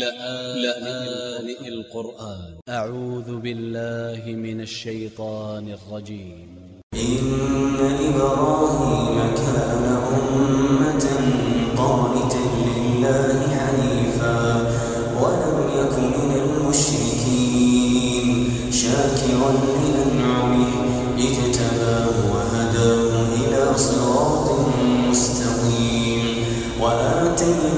لآن القرآن. أ ع و ذ ب ا ل ل ه من ا ل ش ي ط ا ن ا ل ج ي م إن إبراهيم كان أمة قانتا لله حنيفا ولم يك من المشركين شاكرا لأنعمه اجتباه وهداه إلى صراط مستقيم. حسنة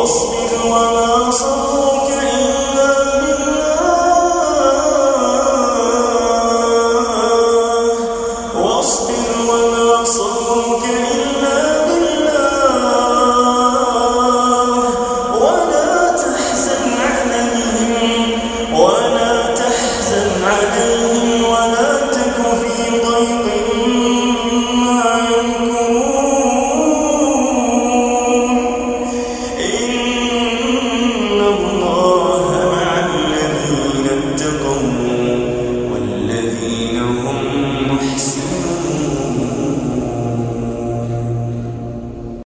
mãos